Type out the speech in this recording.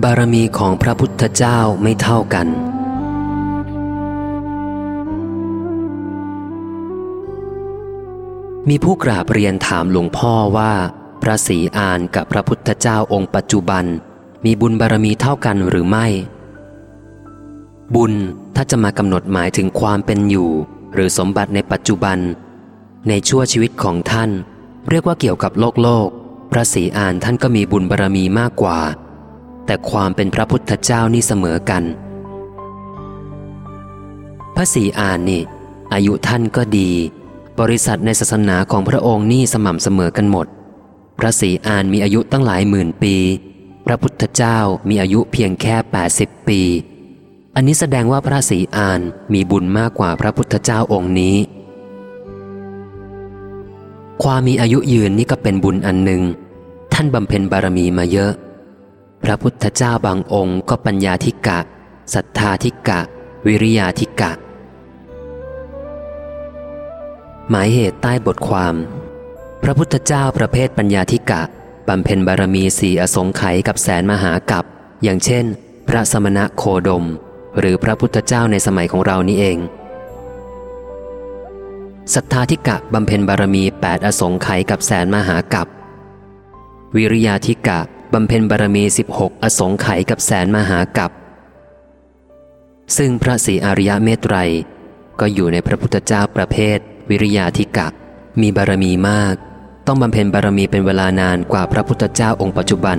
บารมีของพระพุทธเจ้าไม่เท่ากัน มีผู้กราบเรียนถามหลวงพ่อว่า พระศรีอานกับพระพุทธเจ้าองค์ปัจจุบัน มีบุญบารมีเท่ากันหรือไม่ บุญถ้าจะมากำหนดหมายถึงความเป็นอยู่ หรือสมบัติในปัจจุบัน ในชั่วชีวิตของท่าน เรียกว่าเกี่ยวกับโลกโลก พระศรีอานท่านก็มีบุญบารมีมากกว่า แต่ความเป็นพระพุทธเจ้านี่เสมอกัน พระศรีอานนี่ อายุท่านก็ดี บริษัทในศาสนาของพระองค์นี่สม่ำเสมอกันหมด พระศรีอานมีอายุตั้งหลายหมื่นปี พระพุทธเจ้ามีอายุเพียงแค่ 80 ปี อันนี้แสดงว่าพระศรีอานมีบุญมากกว่าพระพุทธเจ้าองค์นี้ ความมีอายุยืนนี่ก็เป็นบุญอันหนึ่งท่านบำเพ็ญบารมีมาเยอะ พระพุทธเจ้าบางองค์ก็ปัญญาธิกะศรัทธาธิกะ วิริยาธิกะ หมายเหตุใต้บทความ พระพุทธเจ้าประเภทปัญญาธิกะบำเพ็ญบารมีสี่อสงไขยกับแสนมหากับ อย่างเช่น พระสมณะโคดม หรือพระพุทธเจ้าในสมัยของเรานี่เองศรัทธาธิกะบำเพ็ญบารมีแปดอสงไขยกับแสนมหากับ วิริยาธิกะ บำเพ็ญบารมี 16 อสงไขยกับแสนมหากับ ซึ่งพระศรีอริยเมตไตร ก็อยู่ในพระพุทธเจ้าประเภท วิริยาธิกะ มีบารมีมาก ต้องบำเพ็ญบารมีเป็นเวลานานกว่าพระพุทธเจ้าองค์ปัจจุบัน